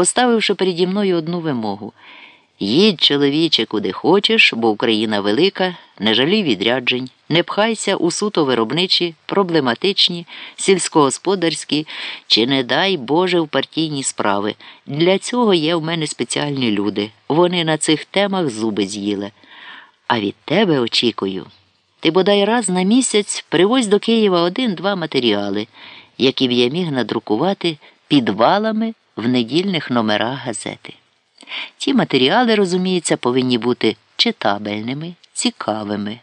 поставивши переді мною одну вимогу. Їдь, чоловіче, куди хочеш, бо Україна велика, не жалій відряджень, не пхайся у суто виробничі, проблематичні, сільськогосподарські чи, не дай Боже, в партійні справи. Для цього є в мене спеціальні люди. Вони на цих темах зуби з'їли. А від тебе очікую. Ти бодай раз на місяць привозь до Києва один-два матеріали, які б я міг надрукувати підвалами в недільних номерах газети. Ті матеріали, розуміється, повинні бути читабельними, цікавими,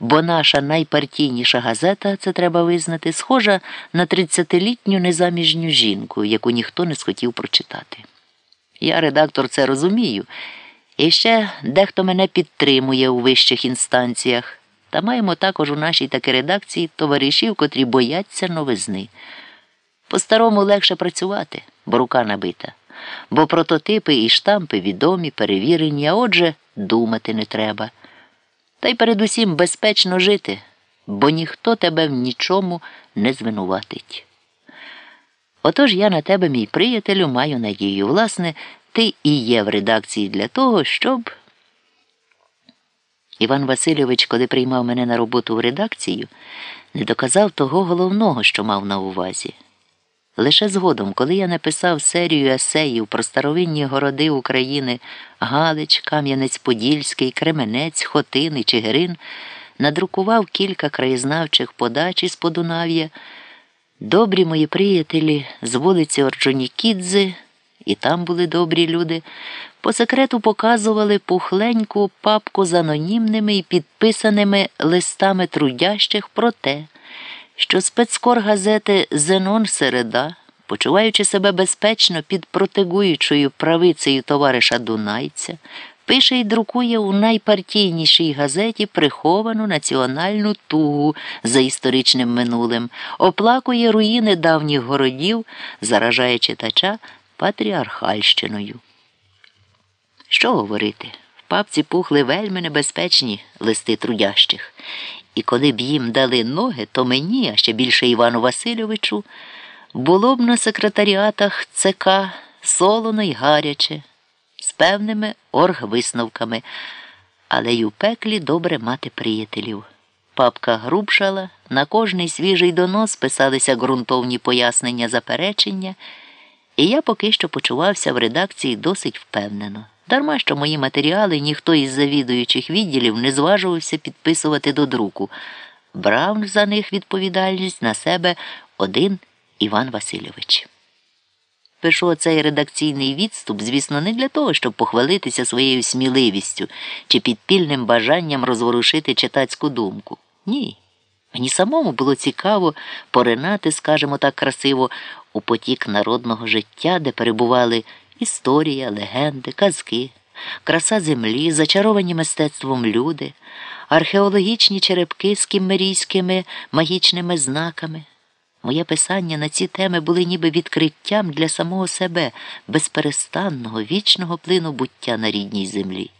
бо наша найпартійніша газета, це треба визнати, схожа на 30-літню незаміжню жінку, яку ніхто не схотів прочитати. Я, редактор, це розумію, і ще дехто мене підтримує у вищих інстанціях, та маємо також у нашій таки редакції товаришів, котрі бояться новизни. По старому легше працювати, бо рука набита бо прототипи і штампи відомі, перевірені, а отже, думати не треба. Та й передусім безпечно жити, бо ніхто тебе в нічому не звинуватить. Отож я на тебе, мій приятелю, маю надію. Власне, ти і є в редакції для того, щоб. Іван Васильович, коли приймав мене на роботу в редакцію, не доказав того головного, що мав на увазі. Лише згодом, коли я написав серію есеїв про старовинні городи України Галич, Кам'янець-Подільський, Кременець, Хотин і Чигирин, надрукував кілька краєзнавчих подач із Подунав'я, добрі мої приятелі з вулиці Орджонікідзе, і там були добрі люди, по секрету показували пухленьку папку з анонімними і підписаними листами трудящих про те що спецкор газети Зенон Середа, почуваючи себе безпечно під протегуючою правицею товариша Дунайця, пише і друкує у найпартійнішій газеті приховану національну тугу за історичним минулим, оплакує руїни давніх городів, заражає читача патріархальщиною. Що говорити? В папці пухли вельми небезпечні листи трудящих. І коли б їм дали ноги, то мені, а ще більше Івану Васильовичу, було б на секретаріатах ЦК солоно й гаряче, з певними оргвисновками, але й у пеклі добре мати приятелів. Папка грубшала, на кожний свіжий донос писалися ґрунтовні пояснення заперечення, і я поки що почувався в редакції досить впевнено. Дарма що мої матеріали ніхто із завідуючих відділів не зважувався підписувати до друку. Брав за них відповідальність на себе один Іван Васильович. Пишу оцей редакційний відступ, звісно, не для того, щоб похвалитися своєю сміливістю чи підпільним бажанням розворушити читацьку думку. Ні. Мені самому було цікаво поринати, скажімо так красиво, у потік народного життя, де перебували історія, легенди, казки, краса землі, зачаровані мистецтвом люди, археологічні черепки з кіммерійськими магічними знаками. Моє писання на ці теми були ніби відкриттям для самого себе безперестанного вічного плину буття на рідній землі.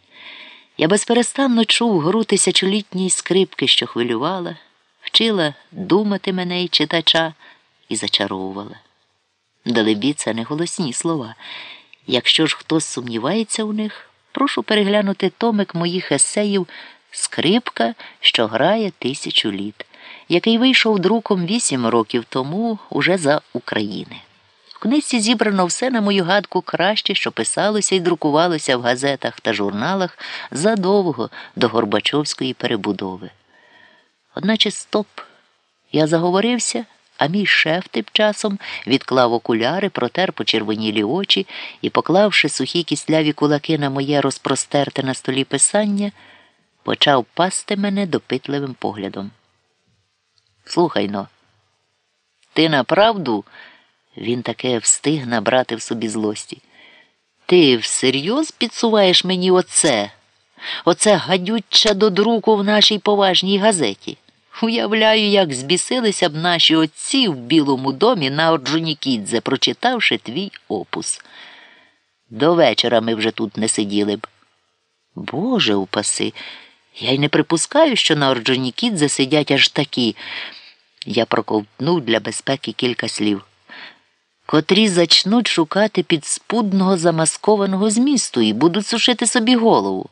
Я безперестанно чув гру тисячолітньої скрипки, що хвилювала, вчила думати мене й читача і зачаровувала. Далебі, це не голосні слова. Якщо ж хтось сумнівається у них, прошу переглянути томик моїх есеїв Скрипка, що грає тисячу літ, який вийшов друком вісім років тому уже за України. В книжці зібрано все, на мою гадку, краще, що писалося і друкувалося в газетах та журналах задовго до Горбачовської перебудови. Одначе стоп, я заговорився. А мій шеф тим часом відклав окуляри, протер почервонілі очі і, поклавши сухі кисляві кулаки на моє розпростерте на столі писання, почав пасти мене допитливим поглядом. Слухай но, ти направду, він таке встиг набрати в собі злості. Ти всерйоз підсуваєш мені оце, оце гадюча до друку в нашій поважній газеті. Уявляю, як збісилися б наші отці в Білому домі на Орджонікідзе, прочитавши твій опус. До вечора ми вже тут не сиділи б. Боже упаси, я й не припускаю, що на Орджонікідзе сидять аж такі. Я проковтнув для безпеки кілька слів. котрі зачнуть шукати підспудного замаскованого змісту і будуть сушити собі голову.